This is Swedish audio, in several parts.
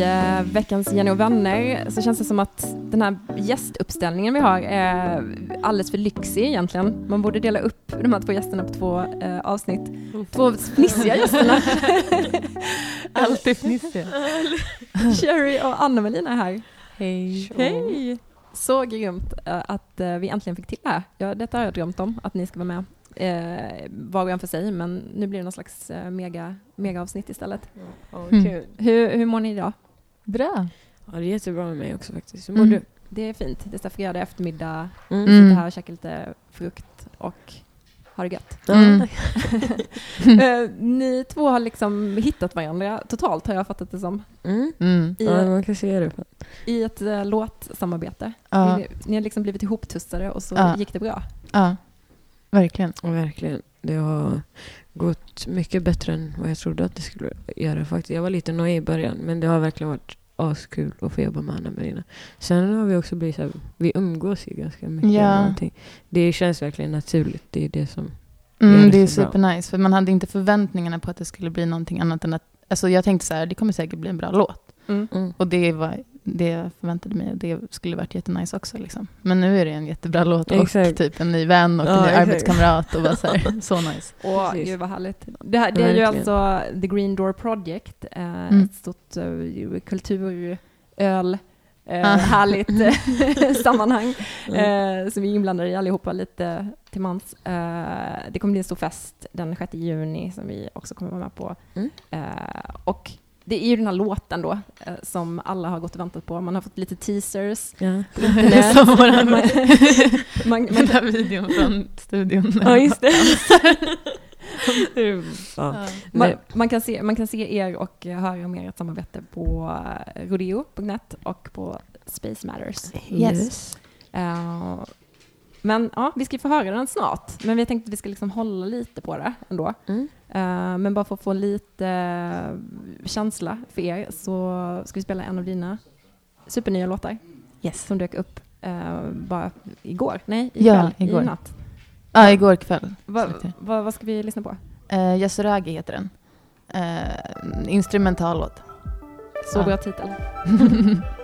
I uh, veckans Jenny och vänner så känns det som att den här gästuppställningen vi har är alldeles för lyxig egentligen. Man borde dela upp de här två gästerna på två uh, avsnitt. Två fnissiga gästerna. Alltid fnissiga. Sherry och Anna-Melina är här. Hej. Hej! Så grymt uh, att vi äntligen fick till det här. Ja, detta har jag drömt om, att ni ska vara med eh, var och en för sig, men nu blir det någon slags eh, mega, mega avsnitt istället. Mm. Mm. Hur, hur mår ni idag? Bra. Ja, det är jättebra med mig också faktiskt. Hur mår Mm. du? Det är fint. Det är här fredag eftermiddag, Mm. sitter Mm. här och käkar lite frukt och har det gött. Mm. Eh, ni två har liksom hittat varandra totalt, har jag fattat det som, Mm. Mm. i, Ja, man kan se det. i ett uh, låtsamarbete. Ja. Ni, ni har liksom blivit ihoptussade och så Ja. gick det bra. ja, verkligen. Ja, verkligen. Det har gått mycket bättre än vad jag trodde att det skulle göra faktiskt. Jag var lite nöjd i början, men det har verkligen varit askul att få jobba med Anna Marina. Sen har vi också blivit så här, vi umgås ju ganska mycket. Ja. Det känns verkligen naturligt. Det är det som... Mm, Ja, det är bra. supernice, för man hade inte förväntningarna på att det skulle bli någonting annat än att... Alltså jag tänkte så här, det kommer säkert bli en bra låt. Mm. Mm. Och det var det jag förväntade mig. Det skulle varit jättenice också. Liksom. Men nu är det en jättebra låt och Exakt. typ en ny vän och en Ja, ny exakt. arbetskamrat. Och bara så, här, så nice. Åh, Precis. gud vad härligt. Det, här, det är ju alltså The Green Door Project, eh, Mm. ett stort uh, kulturöl, eh, Ah. härligt eh, sammanhang Mm. eh, som vi är inblandade i allihopa lite till mans. Eh, det kommer bli en stor fest den 6 juni som vi också kommer vara med på. Mm. Eh, och det är ju den här låten då eh, som alla har gått och väntat på. Man har fått lite teasers. Ja. Är som våran, man, man, den man, där videon från studion. ja, just det. ja. Man, man, kan se, man kan se er och höra om ert samarbete på eh, rodeo.net och på Space Matters. Yes. Eh, men ja, vi ska få höra den snart. Men vi tänkte att vi ska liksom hålla lite på det ändå. Mm. Eh, men bara för att få lite eh, känsla för er så ska vi spela en av dina supernya låtar Yes. som dök upp eh, bara igår. Nej, Ja, ikväll, igår. i natt. Ja, igår kväll. Va, jag. va, vad ska vi lyssna på? Uh, Yasuragi heter den. Uh, instrumentallåt. Så Ja. bra titel.「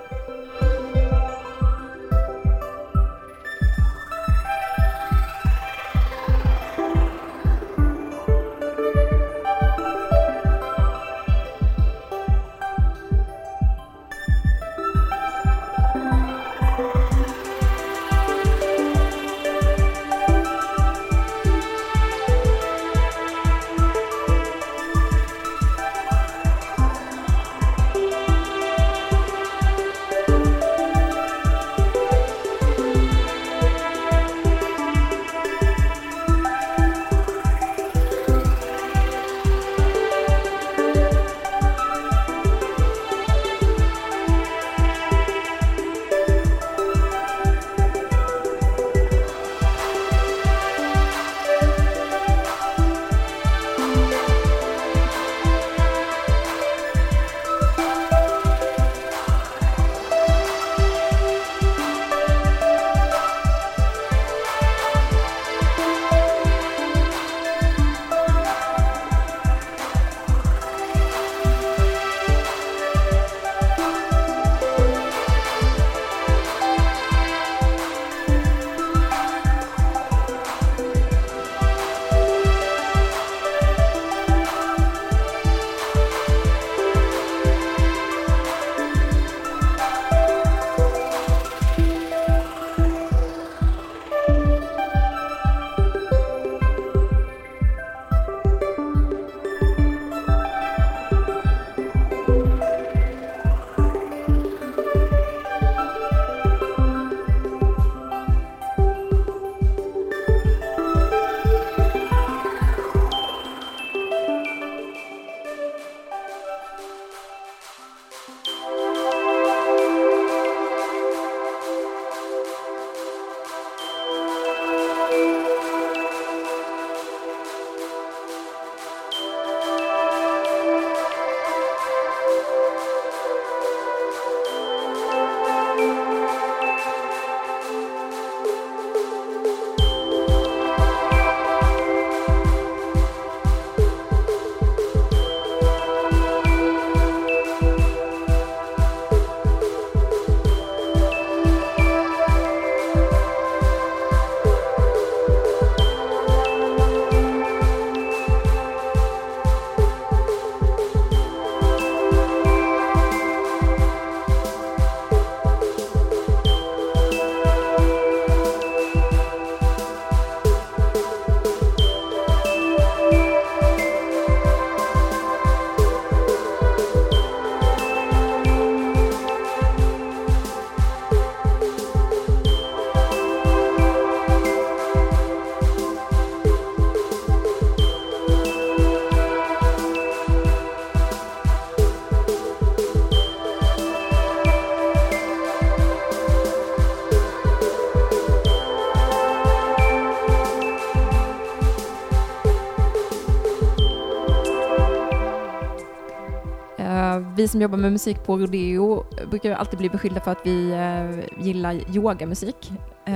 som jobbar med musik på Rodeo brukar alltid bli beskyllda för att vi eh, gillar yogamusik.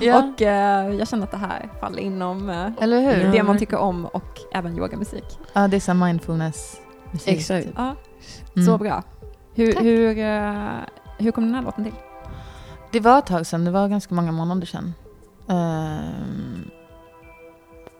Ja. Och eh, jag känner att det här faller inom eh, Eller hur? Det man tycker om och även yogamusik. Ja, det är så här mindfulness musik. Exakt. Ja, Mm. så bra. Hur, Tack. hur, eh, hur kom den här låten till? Det var ett tag sedan, det var ganska många månader sedan. Ehm,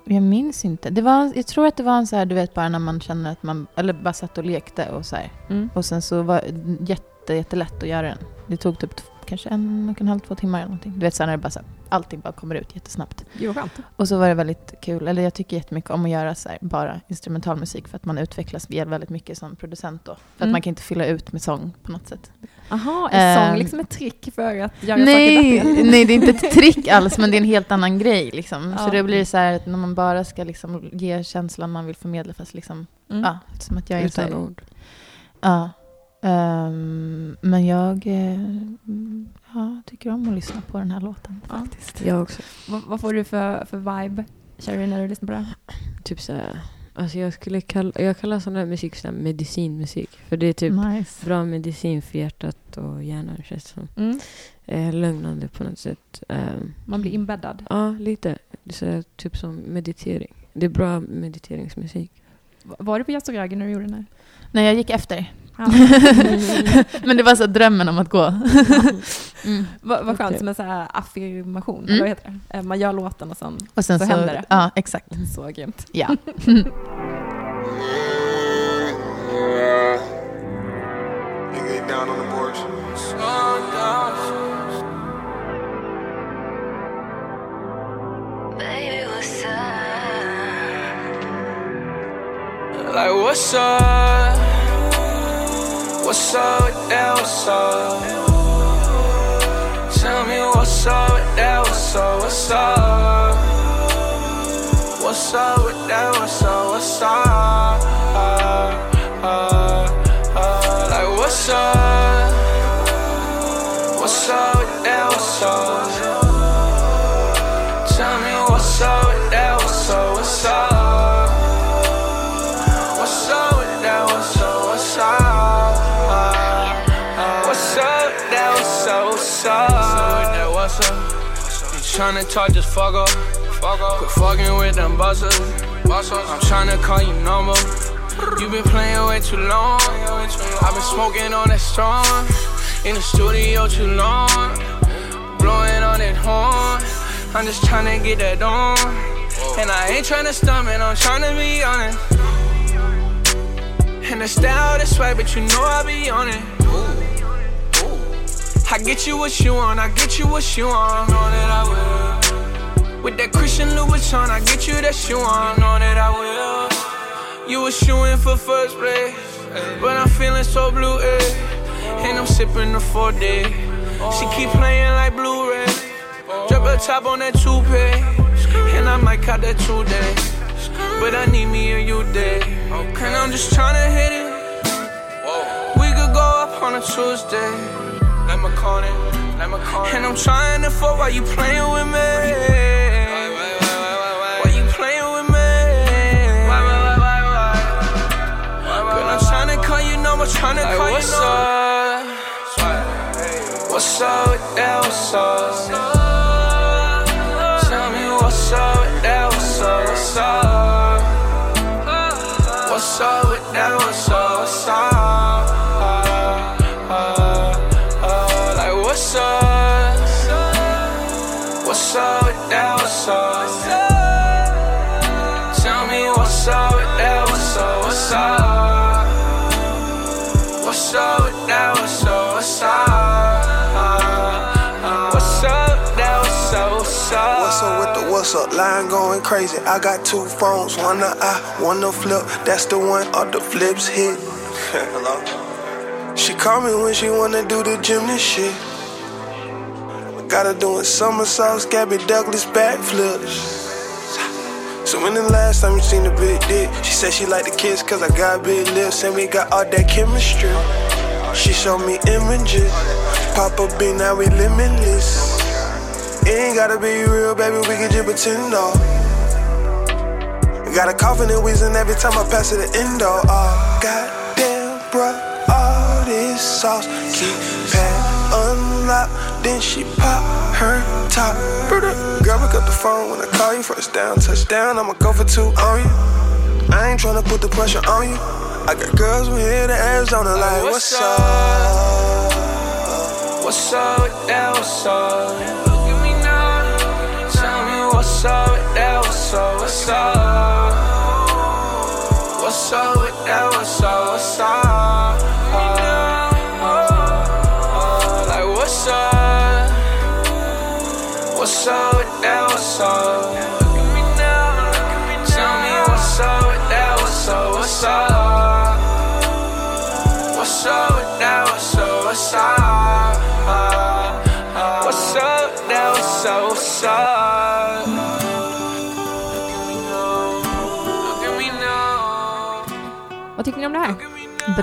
jag minns inte. Det var, jag tror att det var en så här, du vet bara när man känner att man, eller bara satt och lekte och så här. Mm. Och sen så var det jätte, jättelätt att göra den. Det tog typ kanske en och en halv, två timmar eller någonting. Du vet så när det bara så här, allting bara kommer ut jättesnabbt. Jo, skönt. Och så var det väldigt kul, eller jag tycker jättemycket om att göra så här, bara instrumentalmusik för att man utvecklas väldigt mycket som producent då. För att Mm. man kan inte fylla ut med sång på något sätt. Jaha, är sång Ehm, liksom ett trick för att göra Nej, saker bättre? nej, det är inte ett trick alls, men det är en helt annan grej. Liksom. Ja. Så det blir så här att när man bara ska liksom ge känslan man vill förmedla, fast liksom, Mm. ja, som att jag är så Utan här, ord. ja. Ehm, men jag eh, ja, tycker om att lyssna på den här låten Ja. faktiskt. Jag också. Vad, vad får du för, för vibe, Cherry, när du lyssnar på det? Typ såhär, alltså jag skulle kalla, jag kallar sån här musik sån här medicinmusik. För det är typ nice. bra medicin för hjärtat och hjärnan känns som. Mm. Eh, lugnande på något sätt. Ehm, Man blir inbäddad. Ja, lite. Så här, typ som meditering. Det är bra mediteringsmusik. Va- Var du på Jazz och Rögen när du gjorde den här? Nej, jag gick efter. Ja. men det var så drömmen om att gå. mm. Vad vad skönt som en så här affirmation, Mm. eller vad heter det? Eh, Man gör låten och sen Och sen Så så, händer det. Ja, exakt. så grymt. Ja. Baby, what's up? Like, what's up? What's up with that? What's up? Tell me what's up with that? What's up? What's up? What's up with that? What's up? What's up? Uh, uh, uh, like, what's up? What's up with that? What's up? Tryna talk, just fuck up. Fuck up. Quit fucking with them busters. I'm tryna call you number. You been playing way too long. I've been smoking on that strong. In the studio too long. Blowing on that horn. I'm just tryna get that on. And I ain't tryna stomach, I'm tryna be honest. And the style this way, but you know I be on it. I get you what you want, I get you what you want. Know that I will. With that Christian Louboutin, I get you that you want. Know that I will. You was shooing for first place, but I'm feeling so blue, eh? And I'm sipping the 4D. She keep playing like Blu-ray. Drop a top on that toupee, and I might cut that today. But I need me a you day, and I'm just tryna hit it. We could go up on a Tuesday. Let me call it, let me call it. And I'm trying to fuck while you playing with me. Why you playing with me? Girl, I'm tryna call you number, tryna call you what's number. What's up with that? What's up? Tell me what's up with that? What's up? What's up? What's up with that? What's up? What's up? What's up? Line going crazy. I got two phones, one to I, one to flip. That's the one all the flips hit. Hello? She call me when she wanna do the gymnast shit. Got her doing somersaults, Gabby Douglas backflips. So when the last time you seen the big dick? She said she like the kiss cause I got big lips and we got all that chemistry. She showed me images. Pop up bean, now we limitless. It ain't gotta be real, baby, we can just pretend though. Got a coughin' and wheezing every time I pass it the endo. Oh, uh, god damn, brought all this sauce. Keep pad unlocked, then she pop her top. Girl, pick up the phone when I call you. First down, touchdown, I'ma go for two on you. I ain't tryna put the pressure on you. I got girls who hear the ass on the like, what's up? What's up with that? What's up? What's up with that? What's up? What's up? What's up with that? What's up? What's up? Like what's up? What's up with that? What's up? Tell me what's up with that? What's up? What's up? What's up? What's up? What's what's up? What's up? Här?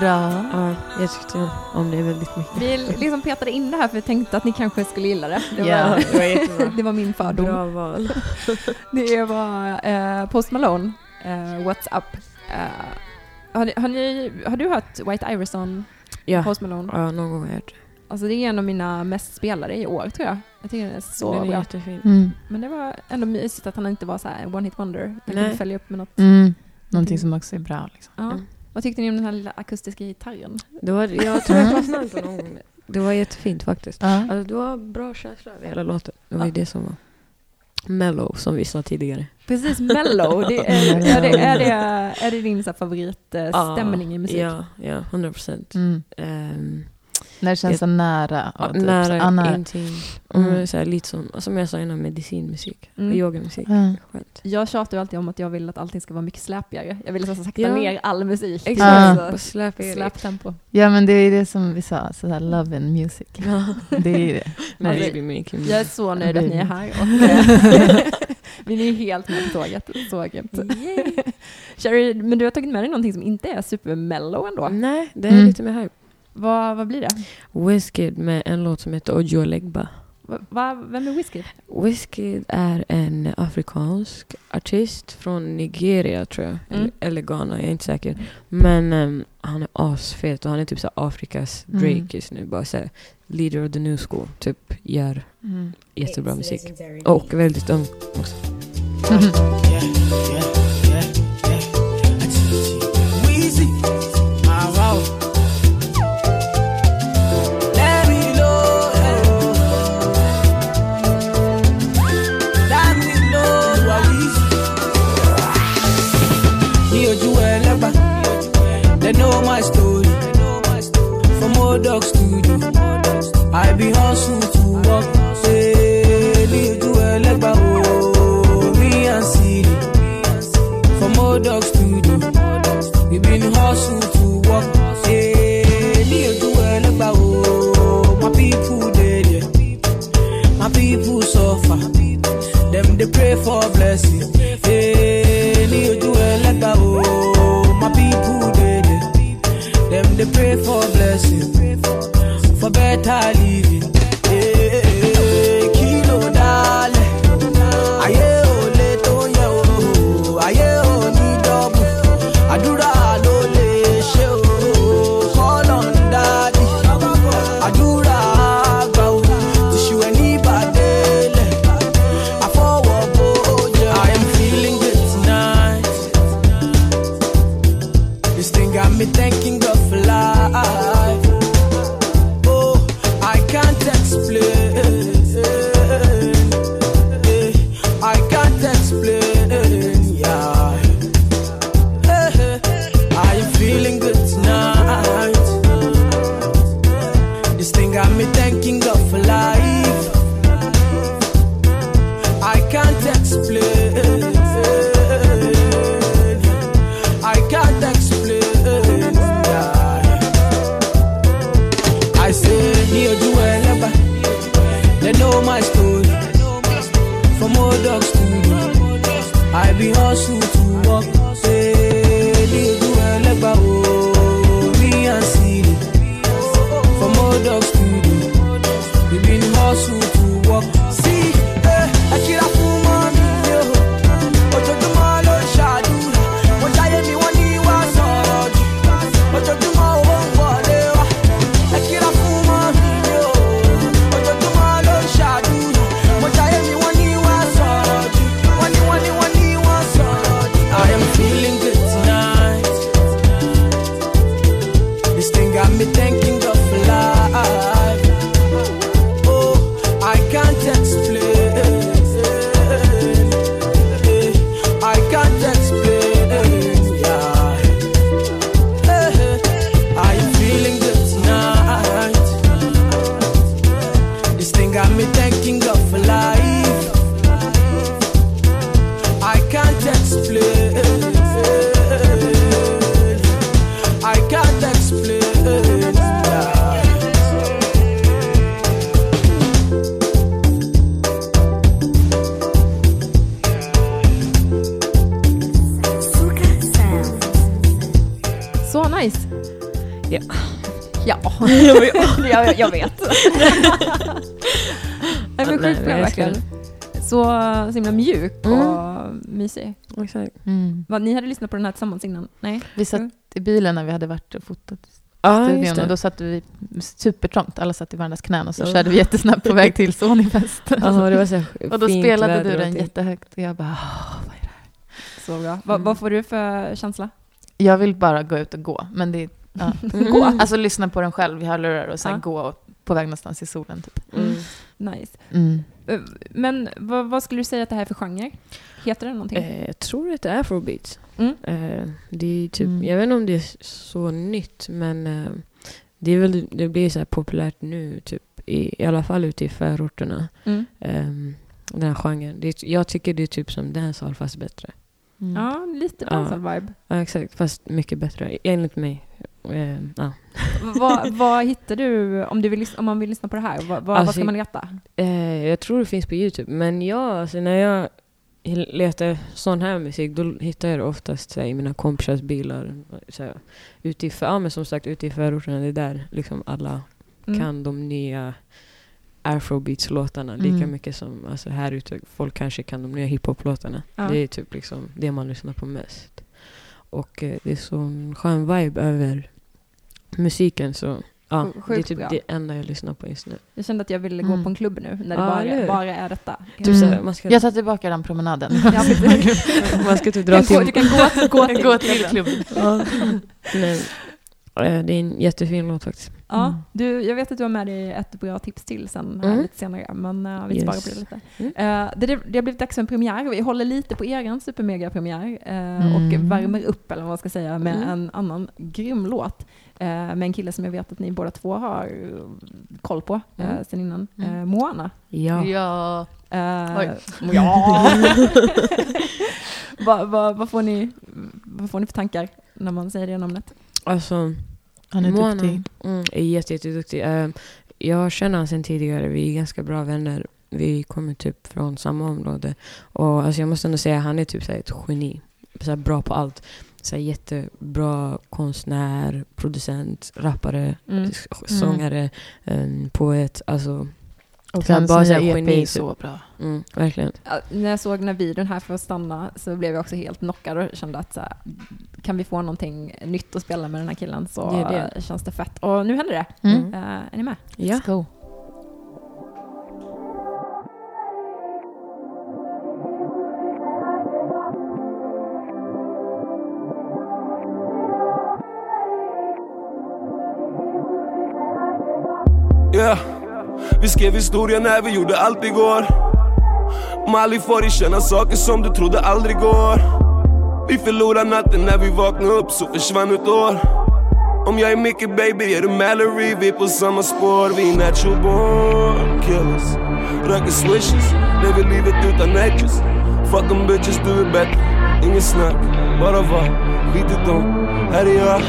Bra. Ja, jag tyckte om det väldigt mycket. Vi liksom petade in det här för vi tänkte att ni kanske skulle gilla det. Det var, Ja. det var jättebra. det var min fördom. Bra val. Det var eh, Post Malone, eh, What's Up. Eh, har, ni, har, ni, har du hört White Iverson, Ja. Post Malone? ja, någon gång har jag hört det. Alltså det är en av mina mest spelare i år tror jag. Jag tycker den är så Den är bra. jättefin. Mm. Men det var ändå mysigt att han inte var så här one hit wonder. Nej. kunde följa upp med något. Mm. Någonting som också är bra. Liksom. Ja. Mm. Vad tyckte ni om den här lilla akustiska gitarren? Det var, jag tror jag fastnade på någon gång. Det var jättefint faktiskt. Ja. Alltså, det var bra känsla över hela låten. Det var ju Ja. det som var mellow, som vi sa tidigare. Precis, mellow. Det är, är, det, är, det, är det din så favoritstämning i musik? Ja, ja 100 procent. Mm. Um, När det känns så nära. och typ så- nära, ja, nära. intim. Mm. Och så här, lite som, som jag sa innan, medicinmusik. Mm. Och yogamusik. Ja. Skönt. Jag tjatar ju alltid om att jag vill att allting ska vara mycket släpigare. Jag vill så här sakta Ja. ner all musik. Exakt. Så- Och släp Erik. Släptempo. ja, men det är det som vi sa, så här, love and music. Ja. Det är det. Men Alltså, Jag är så nöjd att ni är här och vi är helt med på tåget. Så grymt. Sherry, men du har tagit med dig någonting som inte är supermellow ändå. Nej, det är Mm. lite mer hype. Vad, vad blir det? Wizkid med en låt som heter Ojo Legba. Va, va, vem är Whiskey? Wizkid är en afrikansk artist från Nigeria tror jag. Mm. Eller, eller Ghana, jag är inte säker. Men ehm, han är asfet och han är typ så Afrikas Mm. Drake just nu. Bara så här, leader of the new school. Typ gör Mm. jättebra musik. Och väldigt ung också. Weezy, dog studio, I be hustle to work. Ní ojú ẹlẹ́gbà, oh, me and Siri. From old dog studio, we been hustle to work. Ní ojú ẹlẹ́gbà o, my people dey there, my people suffer, dem dey pray for blessing. Ní ojú ẹlẹ́gbà o, my people dey there, dem dey pray for blessing, for better living. Jag, jag vet. Nej, men sjukt bra verkligen. Så, så himla mjuk Mm. och mysig. Exakt. Mm. Vad, ni hade lyssnat på den här tillsammans innan? Nej? Vi satt i bilen när vi hade varit och fotat Ja, studion och då satt vi supertrångt, alla satt i varandras knän och så Ja. körde vi jättesnabbt på väg till Sonyfest. Ja, det var så och då spelade du den jättehögt och jag bara, "Åh, vad är det här?" Så bra. Va, Mm. Vad får du för känsla? Jag vill bara gå ut och gå, men det är, ja. Gå. Alltså lyssna på den själv i hörlurar och sen Ja. gå på väg någonstans i solen typ. Mm. Nice. Mm. Eh, Men vad, vad skulle du säga att det här är för genre? Heter det någonting? Eh, jag tror att det är afrobeats. Mm. Eh, det är typ, Mm. Jag vet inte om det är så nytt men eh, det, är väl, det blir så här populärt nu typ i, i alla fall ute i förorterna. Mm. Um, den här genren. Det, jag tycker det är typ som dancehall fast bättre. Mm. Ja, lite dancehall-vibe. Ja exakt, fast mycket bättre enligt mig. Eh, ja. vad, vad hittar du om, du vill, om man vill lyssna på det här? Vad, vad, vad Alltså, ska man leta? Eh, jag tror det finns på Youtube. Men jag, alltså, när jag letar sån här musik då hittar jag det oftast här, i mina kompisars bilar. Så här, ute i, för, ja, men som sagt ute i förorterna, det är där liksom alla Mm. kan de nya afrobeats-låtarna lika Mm. mycket som alltså, här ute. Folk kanske kan de nya hiphop-låtarna. Ja. Det är typ liksom det man lyssnar på mest. Och eh, det är sån skön vibe över musiken så ja, Sjukt det är typ bra. det enda jag lyssnar på just nu. Jag kände att jag ville gå Mm. på en klubb nu, när det Ja, bara, hur? bara är detta. Typ Mm. såhär, man ska, Jag tar tillbaka den promenaden. Ja, precis. man ska typ Du dra kan, gå, till... du kan gå, gå till, Gå till klubben. klubben. Ja. Nej. Eh, Det är en jättefin låt faktiskt. Ja, Mm. du, jag vet att du har med dig ett bra tips till sen här Mm. lite senare, men uh, vi Yes. sparar på det lite. Mm. Eh, det, det, det har blivit dags för en premiär. Vi håller lite på er supermega-premiär eh, Mm. och värmer upp, eller vad man ska säga, med Mm. en annan grym låt. Eh, med en kille som jag vet att ni båda två har eh, koll på eh, Mm. sen innan. Mm. Eh, Moana. Ja. Ja. Eh, Oj. ja. vad, vad, vad, får ni, vad får ni för tankar när man säger det namnet? Alltså, Han är Moana duktig. mm, är jätte, jätteduktig. Eh, jag känner honom sedan tidigare. Vi är ganska bra vänner. Vi kommer typ från samma område. Och alltså, jag måste ändå säga han är typ så här, ett geni. Så här, bra på allt. Så här, jättebra konstnär, producent, rappare, Mm. sångare, en poet. Alltså, Och Så han hans bara nya EP geni, är typ. så bra. mm, verkligen. Ja, när jag såg den här videon här för att stanna så blev jag också helt knockad och kände att så här, kan vi få någonting nytt att spela med den här killen så Det det. känns det fett. Och nu händer det. Mm. Eh, är ni med? Ja. Let's go. Yeah. Vi skrev historia när vi gjorde allt igår. Mali får dig känna saker som du trodde aldrig går. Vi förlorade natten när vi vaknade upp så försvann ett år. Om jag är Mickey baby är du Mallory? Vi är på samma spår, vi är natural born killers. Röker swishes, lever livet utan edges Fuck them bitches, du är bättre. Inget snack, bara var. Lite dom här är jag.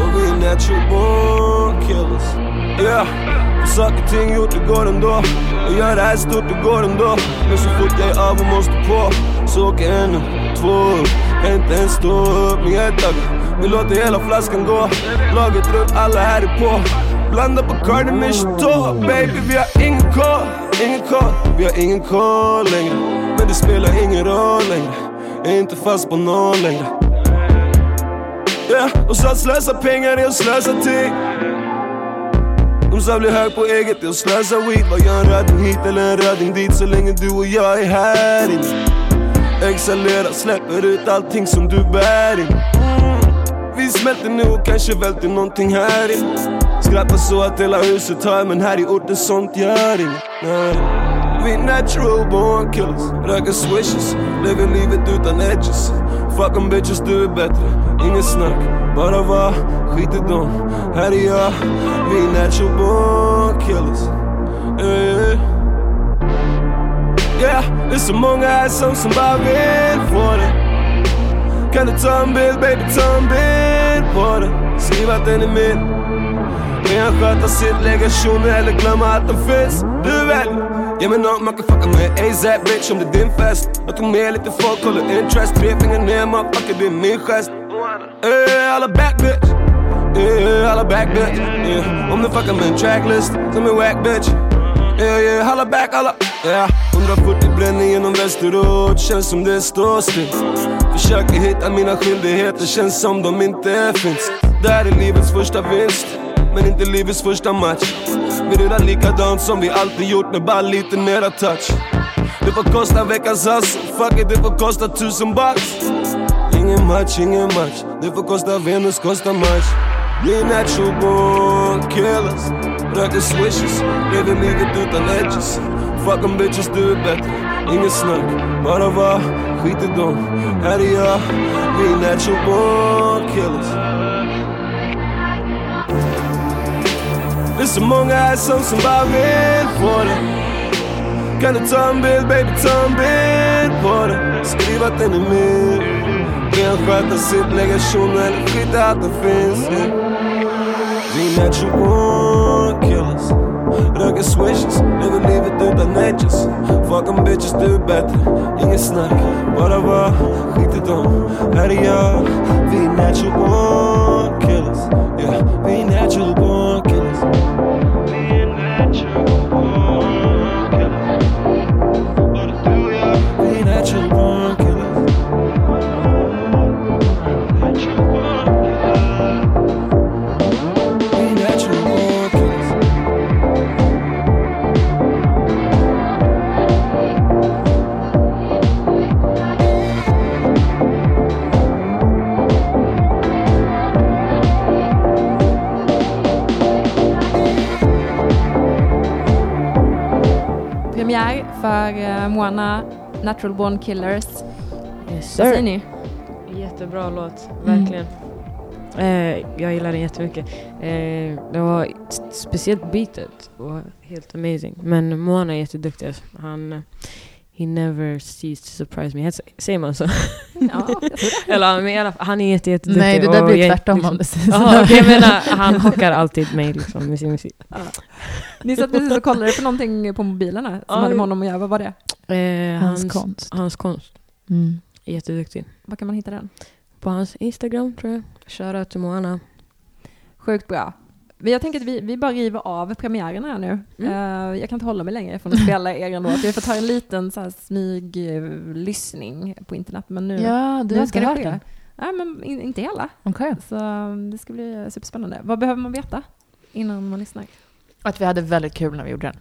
Och vi är natural born killers. Yeah saker ting gjort, det går ändå. Och gör det här stort, det går ändå. Men så fort jag är av och måste på Så åker en och två upp. Kan inte ens stå upp, men jag är taggad Vi låter hela flaskan gå. Laget runt, alla här är på. Blanda på Cardi med Chateau Baby, vi har ingen koll, ingen koll. Vi har ingen koll längre. Men det spelar ingen roll längre. Jag är inte fast på noll längre. Yeah, och så att slösa pengar är att slösa tid de blir bli hög på eget. Är att slösa weed. Vad gör en röding hit eller en röding dit. Så länge du och jag är här inne. Exhalera, släpper ut allting som du bär in. Mm. Vi smälter nu och kanske välter någonting här inne. Skrattar så att hela huset hör men här i orten sånt gör inget. Vi är natural born killers. Röker swishes, lever livet utan edges. Fuck em bitches, du är bättre. Inget snack, bara var Skit i dem, här är jag. Vi är natural born killers. Yeah. Yeah, det är så många här som, som bara vill få det. Kan du ta en bild baby, ta en bild på det? Skriv att den är min. Kan jag sköta sitt, lägga shunon eller glömma att den finns. Du väljer Ge mig nåt man kan fucka med ASAP bitch om det är din fest Jag tog med lite folk, håller interest Tre fingrar ner motherfucker det är min gest Ey, alla back bitch back bitch. Yeah. Om du fuckar med en tracklist som är wack bitch. Yeah, yeah, holla back alla. Yeah. 140 bränner genom Västerort, känns som det står still. Försöker hitta mina skyldigheter, känns som de inte finns. Det här är livets första vinst, men inte livets första match. Vi rullar likadant som vi alltid gjort med bara lite mera touch. Det får kosta veckans hustle, fuck it, det får kosta tusen bucks. Ingen match, ingen match. Det får kosta Venus, kosta match. Vi är natural born killers. Röker swishes, lever livet utan edges. Fuck em bitches, du är bättre. Inget snack, bara var, skit i dem. Här är jag, vi är natural born killers. Det är så många här som, som bara vill få det. Kan du ta en bild baby, ta en bild på det. Skriv att den är min. Be en sköta sitt, lägga shunon eller skita att den finns. Yeah. Vi är natural born killers. Röker swishes, lever livet utan edges. Fuck em bitches, du är bättre. Inget snack, bara var, skit i dem. Här är jag, vi är natural born killers. Yeah. Vi är natural born för uh, Moana, Natural Born Killers. Yes, Vad säger ni? Jättebra låt, verkligen. Eh, jag gillar den jättemycket. Eh, det var speciellt beatet var helt amazing. Men Moana är jätteduktig. alltså. Han, eh, he never ceases to surprise me. Säger man så? Ja. Eller men i alla fall, han är jätte, jätteduktig. Nej, det där blir jag- tvärtom liksom- om det sägs Ja, okej, jag menar, han chockar alltid mig liksom, med sin musik. Ni satt precis och kollade på någonting på mobilerna som Ja, hade med honom att göra. Vad var det? Eh, Hans hans, konst. hans konst. Mm. Jätteduktig. Var kan man hitta den? På hans Instagram tror jag. Shoutout till Moana. Sjukt bra. Men jag tänker att vi, vi bara river av premiären här nu. Mm. Eh, jag kan inte hålla mig längre från att spela er låt. Vi får ta en liten så här, smyg eh, lyssning på internet. Men nu, Ja, du nu ska inte det hört ske. den? Nej, men in, inte hela. Okej. Så um, det ska bli superspännande. Vad behöver man veta innan man lyssnar? Att vi hade väldigt kul när vi gjorde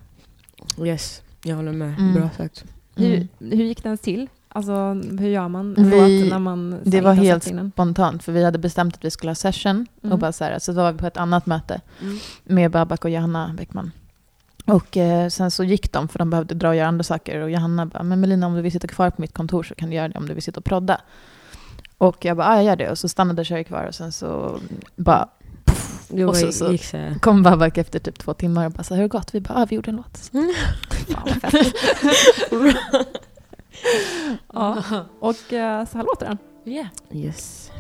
den. Yes, jag håller med. Mm. Bra sagt. Hur, hur gick det ens till? Alltså hur gör man Vi- när man Det var helt spontant, för vi hade bestämt att vi skulle ha session. Mm. Och bara så, här, så var vi på ett annat möte Mm. med Babak och Johanna Bäckman. Och eh, sen så gick de, för de behövde dra och göra andra saker. Och Johanna bara, men Melina om du vill sitta kvar på mitt kontor så kan du göra det om du vill sitta och prodda. Och jag bara, ah, jag gör det. Och så stannade Sherry kvar och sen så bara Det Och var, så- så- gick så kom Babak efter typ två timmar och bara, så här, hur har det gått? Vi bara, ah, vi gjorde en låt. Fan, vad fett. ja. Och eh, så här låter den. Yeah. Yes.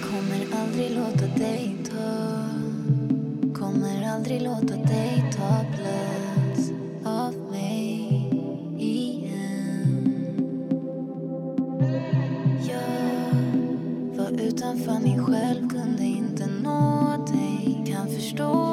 Kommer aldrig låta dig ta Kommer aldrig låta dig var utanför mig själv Kunde inte nå dig. Kan förstå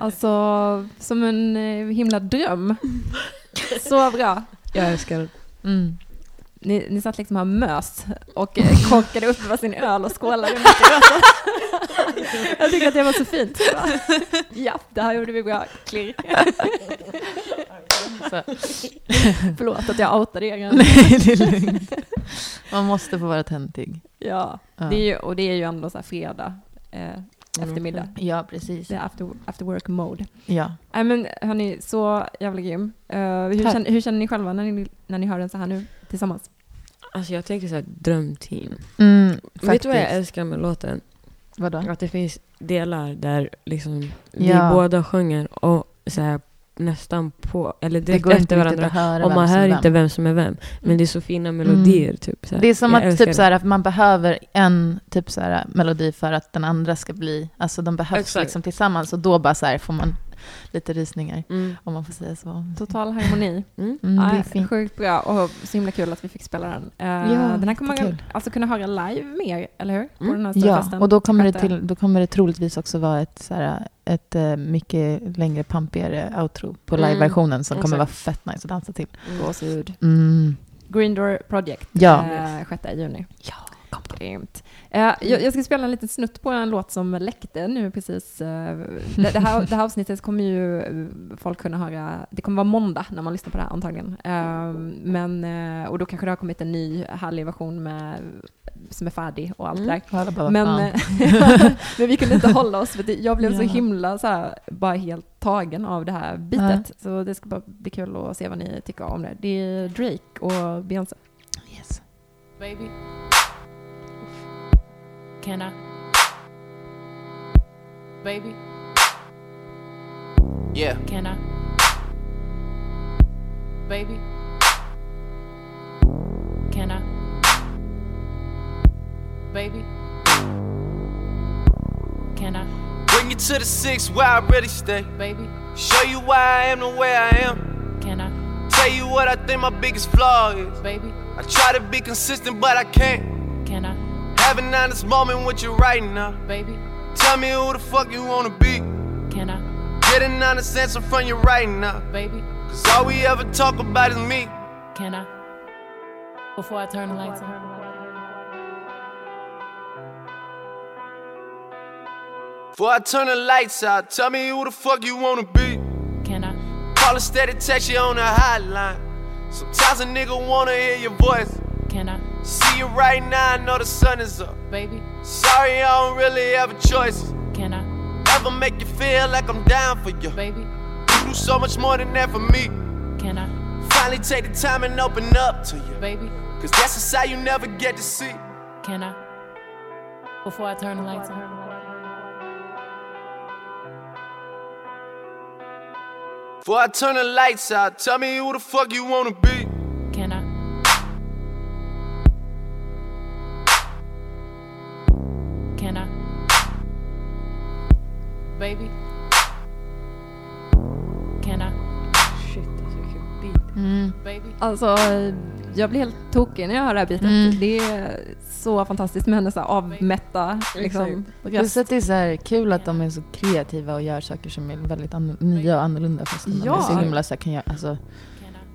Alltså, som en eh, himla dröm. Så bra. Jag älskar den. Mm. Ni, ni satt liksom här mös och eh, korkade upp varsin öl och skålade mitt i mötet. Jag tycker att det var så fint. Ja, det här gjorde vi bra. Klirr. Förlåt att jag outade er. Nej, det är lugnt. Man måste få vara töntig. Ja, Ja. det ju, och det är ju ändå så här fredag eh, eftermiddag. Ja, precis. Det är after, after work mode. Ja. Nej men hörni, så jävla grym. Eh, hur, känner, hur känner ni själva när ni, när ni hör den så här nu tillsammans? Alltså jag tänker så här, drömteam. Mm, Vet du vad jag älskar med låten? Vadå? Att det finns delar där liksom vi Ja. båda sjunger och så här, nästan på, eller Det direkt går inte efter varandra. Och man hör inte vem. som är vem. Men det är så fina melodier. Typ, så här. Det är som Jag att, typ det. så här, att man behöver en typ så här, melodi för att den andra ska bli... Alltså de behövs Exakt. liksom tillsammans och då bara så här får man lite rysningar. Mm. Om man får säga så. Total harmoni. Mm. Mm, det är sjukt bra och så himla kul att vi fick spela den. Eh, Ja, den här kommer man alltså kunna höra live mer, eller hur? På Mm. den här Ja, festen. och då kommer, det till, då kommer det troligtvis också vara ett, så här, ett eh, mycket längre, pampigare outro på Mm, live-versionen som kommer vara fett nice att dansa till. Gåshud. Mm. Green Door Project, Ja. eh, 6 juni. Ja, kom på. Grymt. Eh, jag, jag ska spela en liten snutt på en låt som läckte nu precis. Eh, det, det, här, det här avsnittet kommer ju eh, folk kunna höra, det kommer vara måndag när man lyssnar på det här antagligen. Eh, men, och då kanske det har kommit en ny härlig version med, som är färdig och allt Mm. där. Men, men vi kunde inte hålla oss för det, jag blev så Ja. himla så här, bara helt tagen av det här bitet. Så det ska bara bli kul att se vad ni tycker om det. Det är Drake och Beyoncé. Yes. Baby. Can I? Baby, Yeah. can I? Baby. Can I? Baby. Can I? Bring you to the six where I really stay. baby, Show you why I am the way I am. can I, Tell you what I think my biggest flaw is. baby, I try to be consistent, but I can't. can I, Have an honest moment with you right now. baby, Tell me who the fuck you wanna be. can I, Get an honest answer from you right now. baby, Cause all we ever talk about is me. can I? Before I turn the lights on. Before I turn the lights out, tell me who the fuck you wanna be. Can I, Call a steady text you on the hotline. Sometimes a nigga wanna hear your voice. can I, See you right now, I know the sun is up. baby, Sorry, I don't really have a choice. can I, Ever make you feel like I'm down for you. baby, You do so much more than that for me. can I, Finally take the time and open up to you. baby, Cause that's a side you never get to see. can I? Before I turn the lights on. Before I turn the lights out, tell me who the fuck you wanna be. Baby? Can I? Shit, alltså vilken beat. Mm. Baby? Alltså, jag blir helt tokig när jag hör det här bitet. Mm. Det är så fantastiskt med hennes så här avmätta liksom, Plus att det är så här kul att de är så kreativa och gör saker som är väldigt nya och annorlunda fast de Ja. är så himla så här, kan göra, alltså,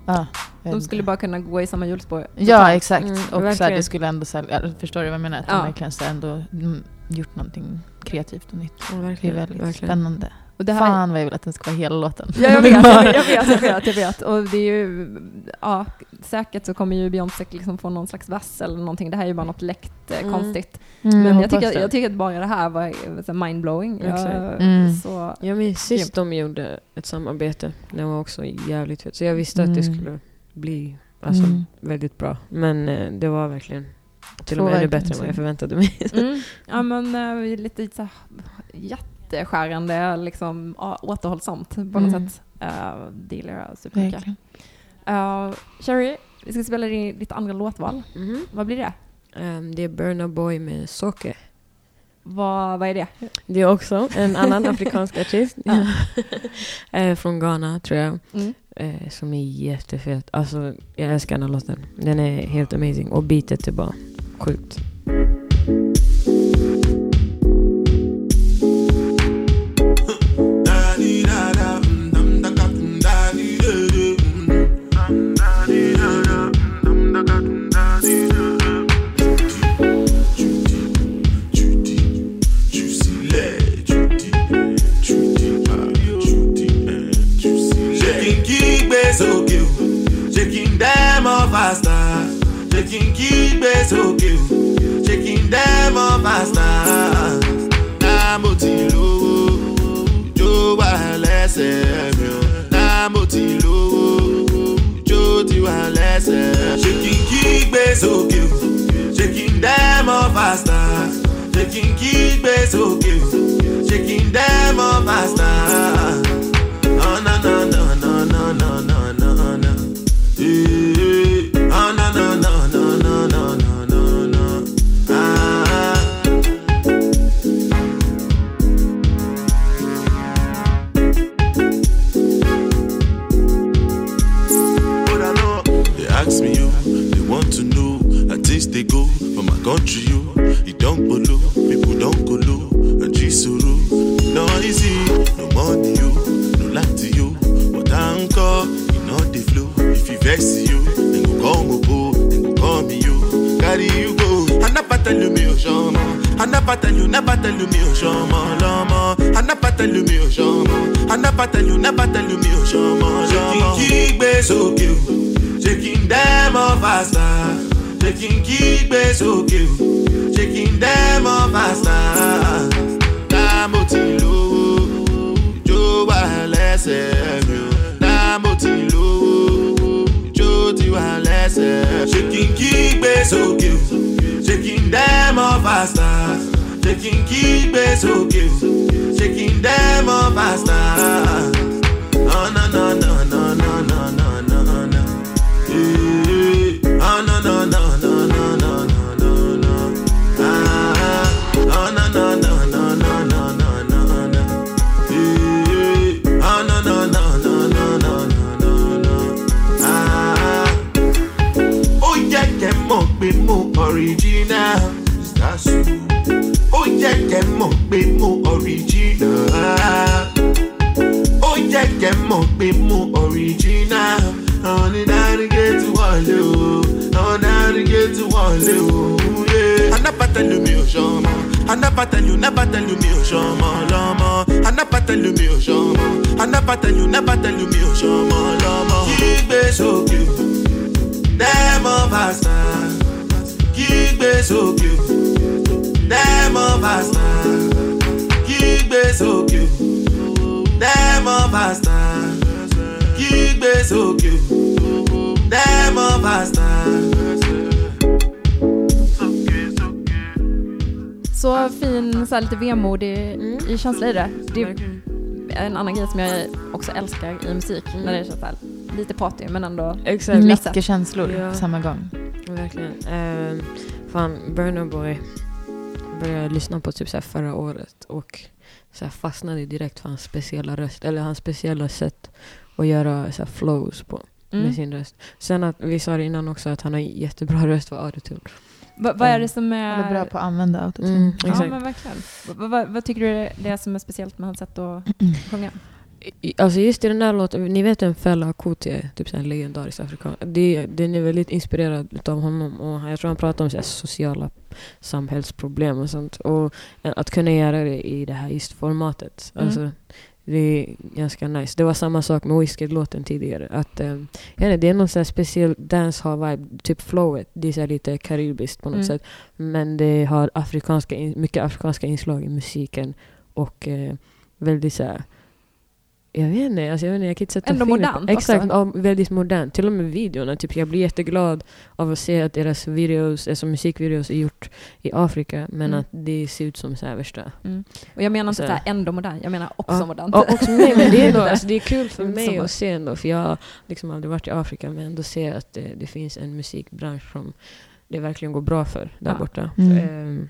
jag De skulle bara kunna gå i samma hjulspår. Ja, exakt. Mm, och så här, det skulle ändå sälja, förstår du vad jag menar? Att de Ja. verkligen så här ändå mm, gjort någonting kreativt och nytt. Ja, Det är verkligen. väldigt verkligen. spännande. Och det här, Fan vad jag vill att den ska vara hela låten. Ja, jag vet, jag vet, jag vet, jag vet, jag vet. Och det är ju, ja, säkert så kommer ju Beyoncé liksom få någon slags vers eller någonting. Det här är ju bara något läckt eh, Mm. konstigt. Mm, Men jag hoppas tycker, jag tycker att bara det här var eh, mindblowing. Jag. Mm. så, Jag minns sist de gjorde ett samarbete. Det var också jävligt fett. Så jag visste att det Mm. skulle bli alltså, Mm. väldigt bra. Men eh, det var verkligen till och med ännu bättre än vad jag förväntade mig. mm, ja men eh, lite så här, jätteskärande, liksom ja, återhållsamt på något Mm. sätt. Uh, det gillar jag supermycket. Uh, Sherry, vi ska spela din, ditt andra låtval. Mhm. Vad blir det? Ehm, det är Burna Boy med Soke. Vad, vad är det? Det är också en annan afrikansk artist. Eh, Från Ghana tror jag. Mm. Eh, som är jättefet. Alltså jag älskar den här låten. Den är helt amazing. Och beatet är bara sjukt. gbé sókè o. Ṣé kí n dẹ́mọ̀ fàstà ṣé kí n kí gbé sókè o? Ṣé kí n dẹ́mọ̀ fàstà náà mo ti lówó ìjó wà lẹ́sẹ̀ mi o. Náà mo ti lówó ìjó ti wà lẹ́sẹ̀ ṣé kí n kí gbé sókè o? Ṣé kí n dẹ́mọ̀ fàstà ṣé kí n kí gbé sókè o? Ṣé kí n dẹ́mọ̀ fàstà. No, no, no, no, no. You. Go. I never tell you me oh shama. I never tell you, never tell you me oh shama, lama. I never tell you me oh shama. I never tell you, never tell you me oh shama, shama. Shaking kígbe sókè o, oh. shaking them all faster. Shaking kígbe sókè o, oh. shaking them all faster. Náà mo ti lówó, ìjó wà lẹ́sẹ̀ mi blessings. Shaking Kigbe sókè, shaking them off our stars. Shaking Kigbe sókè, shaking them off our stars. No, no, no, no. Jẹ́ mọ̀ pé mo original. Àwọn ní navigate wọlé o. Àwọn navigate wọlé o. I never tell you mi ò ṣọmọ. I never tell you, never tell you mi ò ṣọmọ lọ́mọ. I never tell you mi ò ṣọmọ. I never you, never tell you mi ò ṣọmọ lọ́mọ. Kígbe sókè o, dẹ́mọ̀ fàṣà. Kígbe sókè o, dẹ́mọ̀ fàṣà. Kígbe sókè o, dẹ́mọ̀ fàṣà. Kígbe sókè o, dẹ́mọ̀ fàṣà. Så fin, så här lite vemodig Mm. i känsla i det. Det är en annan grej som jag också älskar i musik. Mm. När det känns så här, lite party men ändå Exakt. Mycket känslor Ja. på samma gång. Verkligen. Uh, fan, Burna Boy började jag lyssna på typ så här förra året och så här fastnade direkt för hans speciella röst, eller hans speciella sätt att göra så här flows på Mm. med sin röst. Sen att vi sa det innan också att han har jättebra röst för autotune. Va, vad är det som Han är... är bra på att använda autotune. Mm, Ja men verkligen. Va, va, vad tycker du är det som är speciellt med hans sätt att sjunga? Alltså just i den där låten, ni vet en Fela Kuti är typ en legendarisk afrikan. Det, den är väldigt inspirerad av honom och jag tror han pratar om så sociala samhällsproblem och sånt. Och att kunna göra det i det här just formatet. Mm. Alltså, det är ganska nice. Det var samma sak med Wizkid-låten tidigare. Att, inte, det är någon sån speciell dancehall-vibe, typ flowet. Det är lite karibiskt på något Mm. sätt. Men det har afrikanska, mycket afrikanska inslag i musiken. Och eh, väldigt så här, jag vet inte, alltså jag, vet inte jag kan inte sätta Ändå modernt på. Exakt, också. ja, väldigt modernt. Till och med videorna. Typ, jag blir jätteglad av att se att deras videos, alltså musikvideos är gjort i Afrika. Men Mm. att det ser ut som så här värsta Mm. Och jag menar inte Så- så här ändå modern, jag menar också Ja. modernt. Ja, också, nej, men det, är ändå, alltså, det är kul för mig så att se ändå, för jag har liksom aldrig varit i Afrika, men ändå se att det, det finns en musikbransch som det verkligen går bra för där Ja. borta. Mm. Ehm,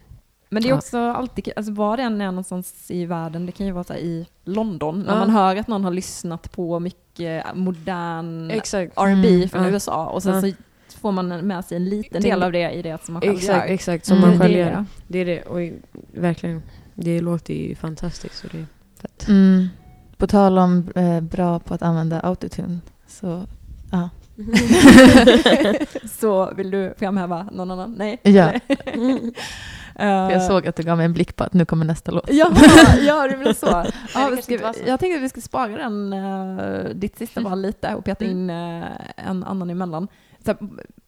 Men det är Ja. också alltid, alltså var det än är någonstans i världen, det kan ju vara så i London, när Ja. man hör att någon har lyssnat på mycket modern. R&B Mm, från ja. USA och sen Ja. så får man med sig en liten del av det i det som man själv Exakt, gör. exakt. Som Mm. man själv det, gör. är det. Det är det. Och verkligen, det låter ju fantastiskt. Så det är fett. Mm. På tal om eh, bra på att använda autotune. Så ja. så vill du framhäva någon annan? Nej? Ja. Eh, Jag såg att du gav mig en blick på att nu kommer nästa låt. Ja, ja det blir så. Ja, vi ska, jag tänkte att vi ska spara den, uh, ditt sista val lite och peta in uh, en annan emellan. Så, här,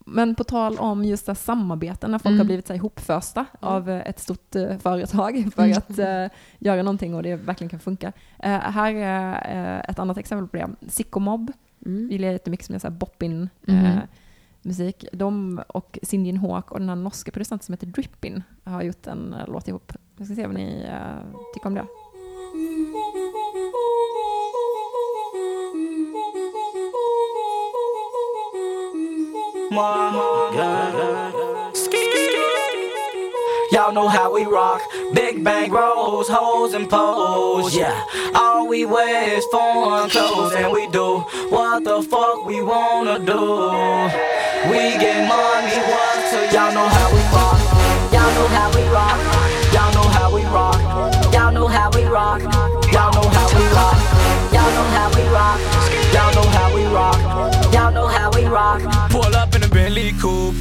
men på tal om just det samarbeten när folk Mm. har blivit så här, ihopfösta av eh, ett stort eh, företag för Mm. att eh, göra någonting och det verkligen kan funka. Eh, här är eh, ett annat exempel på det. Sickomob Mm. gillar jag jättemycket som är så här boppin Mhm musik. De och Sindin Hawk och den här norska producenten som heter Drippin har gjort en eh, låt ihop. Jag ska se vad ni uh, tycker om det. Y'all know how we rock. Big bang rolls, hoes and poles. Yeah, all we wear is foreign clothes, and we do what the fuck we wanna do. We get money, what? So y'all know how we rock. Y'all know how we rock. Y'all know how we rock. Y'all know how we rock. Y'all know how we rock. Y'all know how we rock. Y'all know how we rock. Y'all know how we rock. Pull up in a Bentley coupe.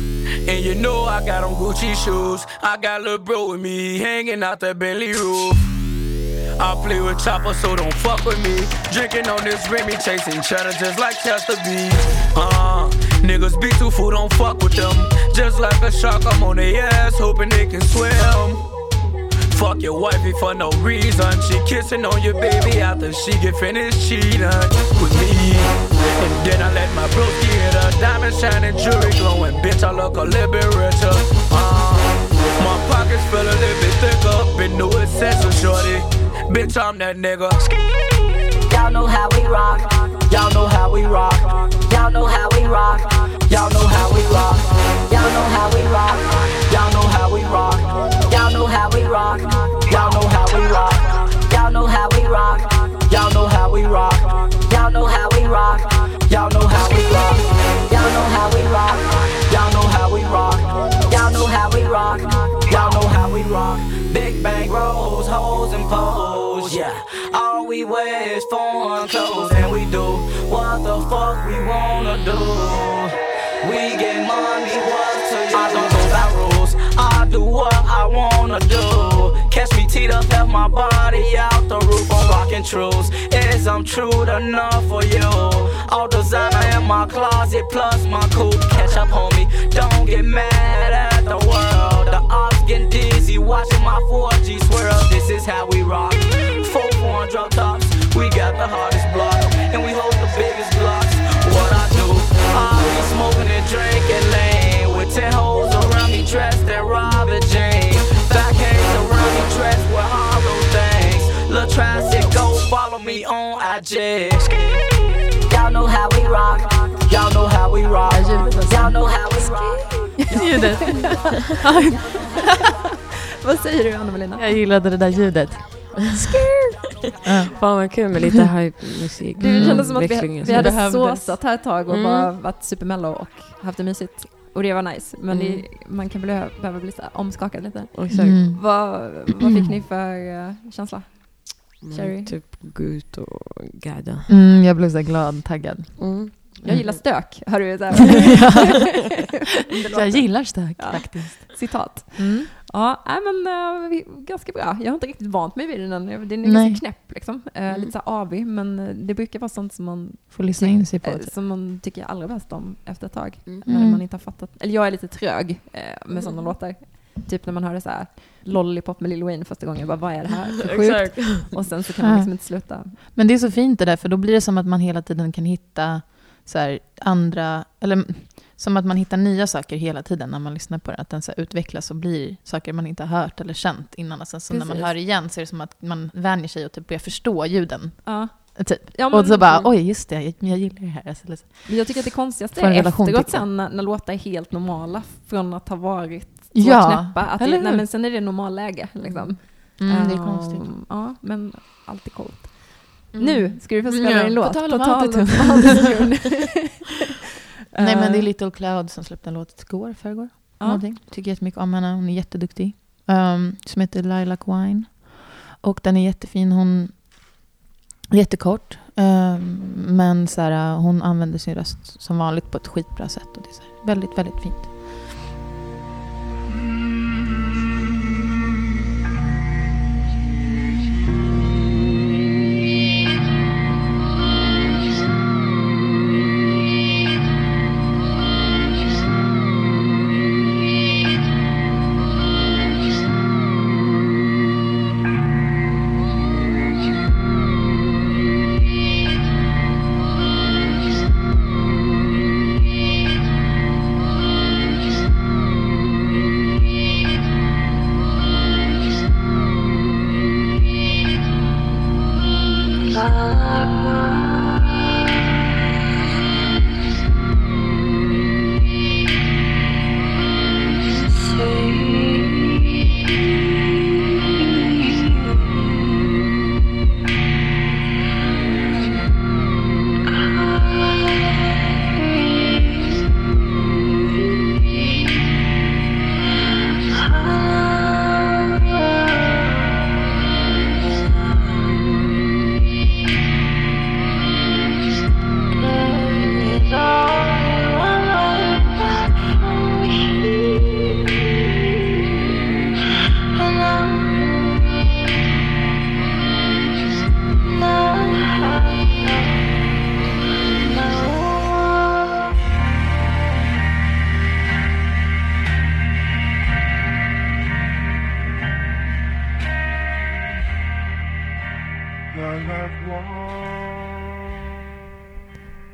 And you know I got on Gucci shoes. I got lil' bro with me, hanging out the Bentley roof. I play with chopper, so don't fuck with me. Drinking on this Remy, chasing cheddar just like Chester B. Uh, niggas be too fool, don't fuck with them. Just like a shark, I'm on their ass, hoping they can swim. Fuck your wifey for no reason. She kissing on your baby after she get finished cheating with me. And then I let my bros get her diamond shining, jewelry glowing. Bitch, I look a little bit richer. Uh, my pockets feel a little bit thicker. Been new essential, shorty. Bitch, I'm that nigga. Y'all know how we rock. Y'all know how we rock. Y'all know how we rock. Y'all know how we rock. Y'all know how we rock. Y'all know how we rock. Y'all know how we rock. Y'all know how we rock. Y'all know how we rock. Y'all know how we rock. Y'all know how we rock. Y'all know how we rock. Y'all know how we rock. Y'all know how we rock. Y'all know how we rock. Y'all know how we rock. Big bang rolls, hoes and pose. Yeah, all we wear is foreign clothes and we do what the fuck we wanna do. We get money, what to you? I don't know about rules. I do what I wanna do. Catch me teed up, have my body out the roof. I'm rocking truths. Is I'm true enough for you? All designer in my closet plus my cool Catch up, homie. Don't get mad at the world. IG. Y'all know how we rock. Y'all know how we rock. Y'all know how we rock. Ljudet. Vad säger du Anna-Malina? Jag gillade det där ljudet. Fan vad kul med lite hype-musik. Det kändes som att vi, vi hade såsat här ett tag och Mm. bara varit supermellow och haft det mysigt. Och det var nice. Men det, man kan behöva, behöva bli så omskakad lite. Mm. Vad, vad fick ni för eh, känsla? Cherry? Mm, typ gå ut och gadda. Mm, jag blev så glad, taggad. Mm. Jag gillar stök, hör du? Så. Jag gillar stök Ja. faktiskt. Citat. Mm. Ja, men vi- ganska bra. Jag har inte riktigt vant mig vid den än. Den är Nej. ganska knäpp liksom. Eh, Lite så avig, men eh, det brukar vara sånt som man, Får lyssna in sig på. typ. som man tycker allra bäst om efter ett tag. Mm. När Mm. man inte har fattat. Eller jag är lite trög med sådana låtar. Typ när man hörde så här Lollipop med Lil Wayne första gången. Bara, vad är det här för sjukt? Och sen så kan man liksom inte sluta. Men det är så fint det där, för då blir det som att man hela tiden kan hitta så här, andra, eller som att man hittar nya saker hela tiden när man lyssnar på det. Att den så utvecklas och blir saker man inte har hört eller känt innan. Och sen så när man hör igen så är det som att man vänjer sig och typ börjar förstå ljuden. Ja. Typ. Ja, men- och så bara, oj just det, jag, jag gillar det här. Alltså, liksom. Men jag tycker att det konstigaste är efteråt sen när, när låtar är helt normala från att ha varit så Ja, knäppa. Att det, nej, men sen är det normalläge. Liksom. Mm, det är Ehm, konstigt. Ja, men alltid coolt. Mm. Nu ska du få spela Ja, på låt. tal om autotune. Nej men det är Eh, Little Cloud som släppte en låt igår, förrgår. Ja. Någonting. Tycker jättemycket om henne, hon är jätteduktig. Um, som heter Lilac Wine. Och den är jättefin, hon är jättekort. Um, men så här, hon använder sin röst som vanligt på ett skitbra sätt. Och det är här, väldigt, väldigt fint.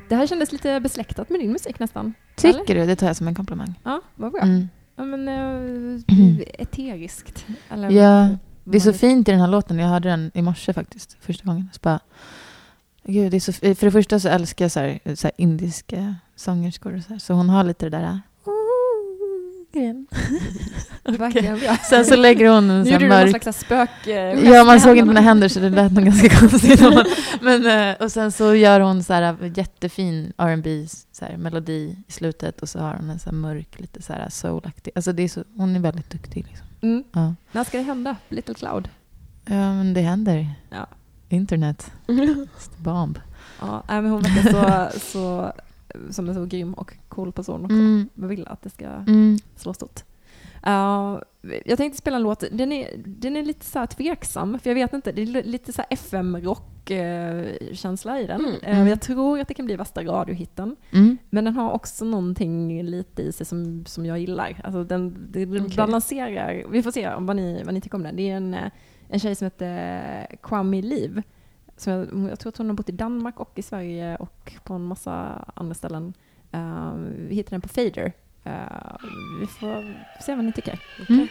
Det här kändes lite besläktat med din musik nästan. Tycker du? Det tar jag som en komplimang. Ja, vad bra. Mm. Ja, men, uh, eteriskt. Eller, Ja, Det är så fint i den här låten. Jag hörde den i morse faktiskt, första gången. Så bara, Gud, det är så, för det första så älskar jag så här, så här indiska sångerskor. Så, här. så hon har lite det där... bra. Sen så lägger hon en Nu sån mörk... slags spök... eh, Ja, man såg inte mina händer så det lät nog ganska konstigt. Men, eh, och sen så gör hon så här jättefin R&B så här melodi i slutet och så har hon en så mörk, lite så här soulaktig. Alltså det är så, hon är väldigt duktig. Liksom. Mm. Ja. När ska det hända? Little Cloud? ja, men det händer. Ja. Internet. Bomb. Ja, men hon verkar så, så, som en så grym och cool person också. Mm. Jag vill att det ska Mm. slå stort. Uh, jag tänkte spela en låt, den är, den är lite så här tveksam, för jag vet inte, det är li- lite så FM-rock-känsla i den. Mm, mm. Jag tror att det kan bli värsta radiohitten, Mm. men den har också någonting lite i sig som, som jag gillar. Alltså den, den Okej. balanserar, vi får se vad ni, vad ni tycker om den. Det är en, en tjej som heter Kwame Liv. Som jag, jag tror att hon har bott i Danmark och i Sverige och på en massa andra ställen. Eh, vi hittade den på Fader. Eh, vi får se vad ni tycker. Mm.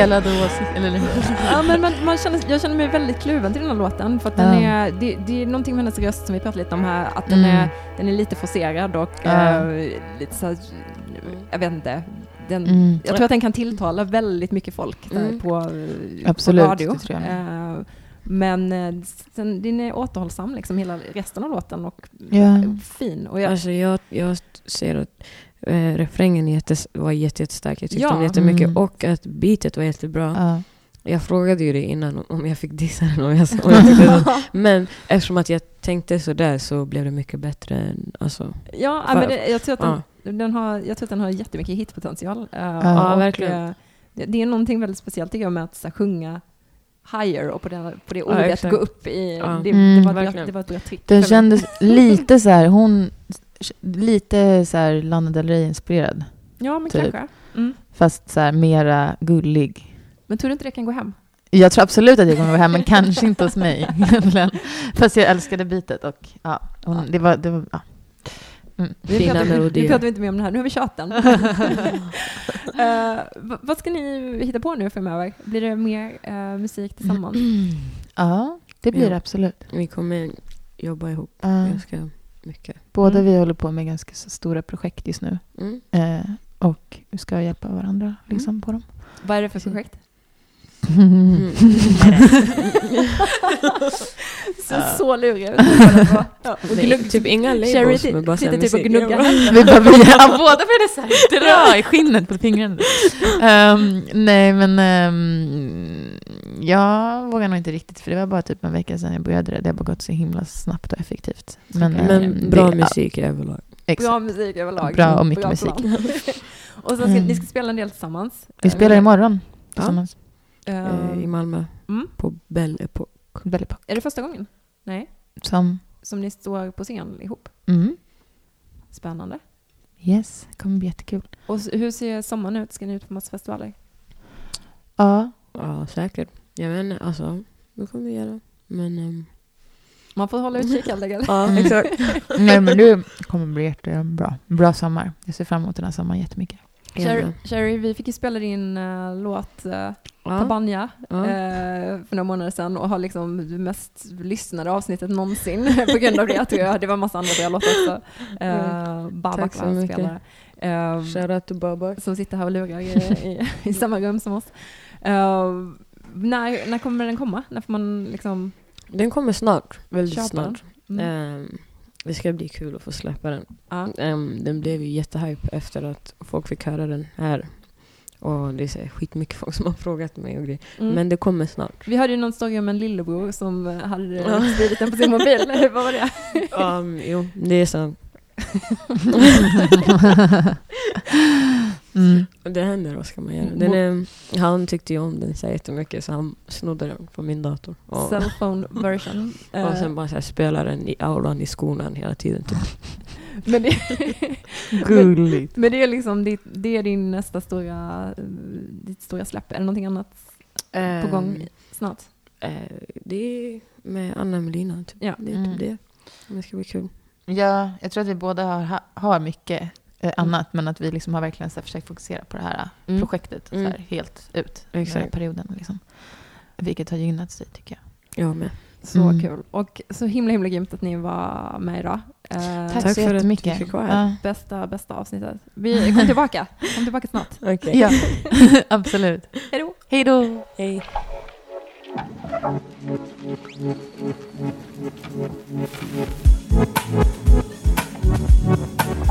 Delade åsikter. Eller Ja, men man, man känner, jag känner mig väldigt kluven till den här låten. För att den Ja. är, det, det är någonting med hennes röst som vi pratade lite om här, att den, Mm. är, den är lite forcerad och Ja. eh, lite så här, jag vet inte. Den, Mm. Jag tror att den kan tilltala väldigt mycket folk där Mm. på, Absolut, på radio. det tror jag med. Eh, men eh, sen, den är återhållsam liksom hela resten av låten och Ja. fin. Och jag, Alltså jag, jag ser att eh, refrängen jättes, var jätte, jättestark. Jag tyckte Ja. om jättemycket. Mm. Och att beatet var jättebra. Ja. Jag frågade ju det innan om- jag fick dissa den. Om jag, om jag tyckte det var- Men eftersom att jag tänkte sådär så blev det mycket bättre. Än, alltså, ja, För- men det, jag, tror att den, ja. den har, jag tror att den har jättemycket hitpotential. Eh, Ja, och, verkligen. eh, det, det är någonting väldigt speciellt tycker jag med att så sjunga higher och på det, på det Ja, ordet exakt. gå upp i... Ja. Det, Mm. det, var Verkligen. det var ett bra trick. Den kändes lite så här, hon, lite så här Lana Del Rey-inspirerad. Ja, men typ. kanske. Mm. Fast så här mera gullig. Men tror du inte det kan gå hem? Jag tror absolut att jag kommer gå hem, men kanske inte hos mig. Fast jag älskade bitet och ja, hon, det var, det var ja. Mm. Vi Fina pratar, nu pratar vi inte mer om det här, nu har vi tjatat den. V- vad ska ni hitta på nu framöver? Blir det mer eh, musik tillsammans? Ja, det blir Ja. det absolut. vi kommer jobba ihop Ja. ganska mycket. Båda Mm. vi håller på med ganska stora projekt just nu. Mm. Eh, och vi ska hjälpa varandra liksom, på dem. Vad är det för projekt? Mm. Så, Ja. så luriga ut. Ja, och Nej, glugg- typ inga labels med bara sitter typ och gnuggar. Vi bara, vi, ja, båda började så här dra i skinnet på fingrarna. Ehm, nej, men ehm, jag vågar nog inte riktigt, för det var bara typ en vecka sedan jag började det. Det har bara gått så himla snabbt och effektivt. Men, Men ehm, bra det, musik överlag. Exakt. Bra musik överlag. Bra och mycket plan. och sen ska, Mm. ni ska spela en del tillsammans. Vi spelar imorgon Ja. tillsammans. Eh, Eh, I Malmö. mm. På Belle Epoque. Väldigt bra. Är det första gången? Nej. Som, Som ni står på scen ihop? mm, Spännande. yes, det kommer bli jättekul. Och hur ser sommaren ut? Ska ni ut på massa festivaler? Ja, Ja, säkert. Vet inte, alltså. Det kommer vi göra. Men... ehm, Man får hålla utkik helt enkelt. ja, Mm. exakt. nej men det kommer bli jättebra. Bra sommar. Jag ser fram emot den här sommaren jättemycket. Sherry, Ja. Sherry, vi fick ju spela din uh, låt uh, Ja. Tabanja Ja. eh, för några månader sedan och har liksom det mest lyssnade avsnittet någonsin på grund av det tror jag. Det var en massa andra bra låtar också. Uh, Babak Tack så var mycket. spelare. Eh, Shoutout to Babak. som sitter här och lurar i, i, i samma rum som oss. Eh, när, när kommer den komma? När får man liksom Den kommer snart. Väldigt köpa snart. Mm. Ehm, det ska bli kul att få släppa den. Ja. Ehm, den blev ju jättehype efter att folk fick höra den här. Och det är så skitmycket folk som har frågat mig och grejer. Mm. Men det kommer snart. Vi hörde ju någon story om en lillebror som eh, hade Ja. spridit den på sin mobil. Vad var det? Um, jo, det är sant. Mm. Och Det händer, vad ska man göra? Den är, han tyckte ju om den så här jättemycket så han snodde den från min dator. Och, Cellphone version. Eh, och sen bara så här, spelar den i aulan i skolan hela tiden. Typ. men, det, Gulligt. men det är liksom ditt, det är din nästa stora, eh, ditt stora släpp. Är det någonting annat på gång Ehm, snart? eh, det är med Anna Melina. Typ. Ja. Det är Mm. typ det. Det ska bli kul. Ja, jag tror att vi båda har, ha- har mycket eh, mm. annat, men att vi liksom har verkligen så här, försökt fokusera på det här eh, mm. projektet så här, mm. helt ut, Exakt. den här perioden. Liksom. Vilket har gynnat sig, tycker jag. Jag med. Så mm. kul. Och så himla himla grymt att ni var med idag. Eh, Tack, Tack så jättemycket. Att vara här. Ja. Bästa, bästa avsnittet. Vi kommer tillbaka. kom tillbaka snart. Okay. Ja, absolut. Hej då. Hej då. Hej. Thank.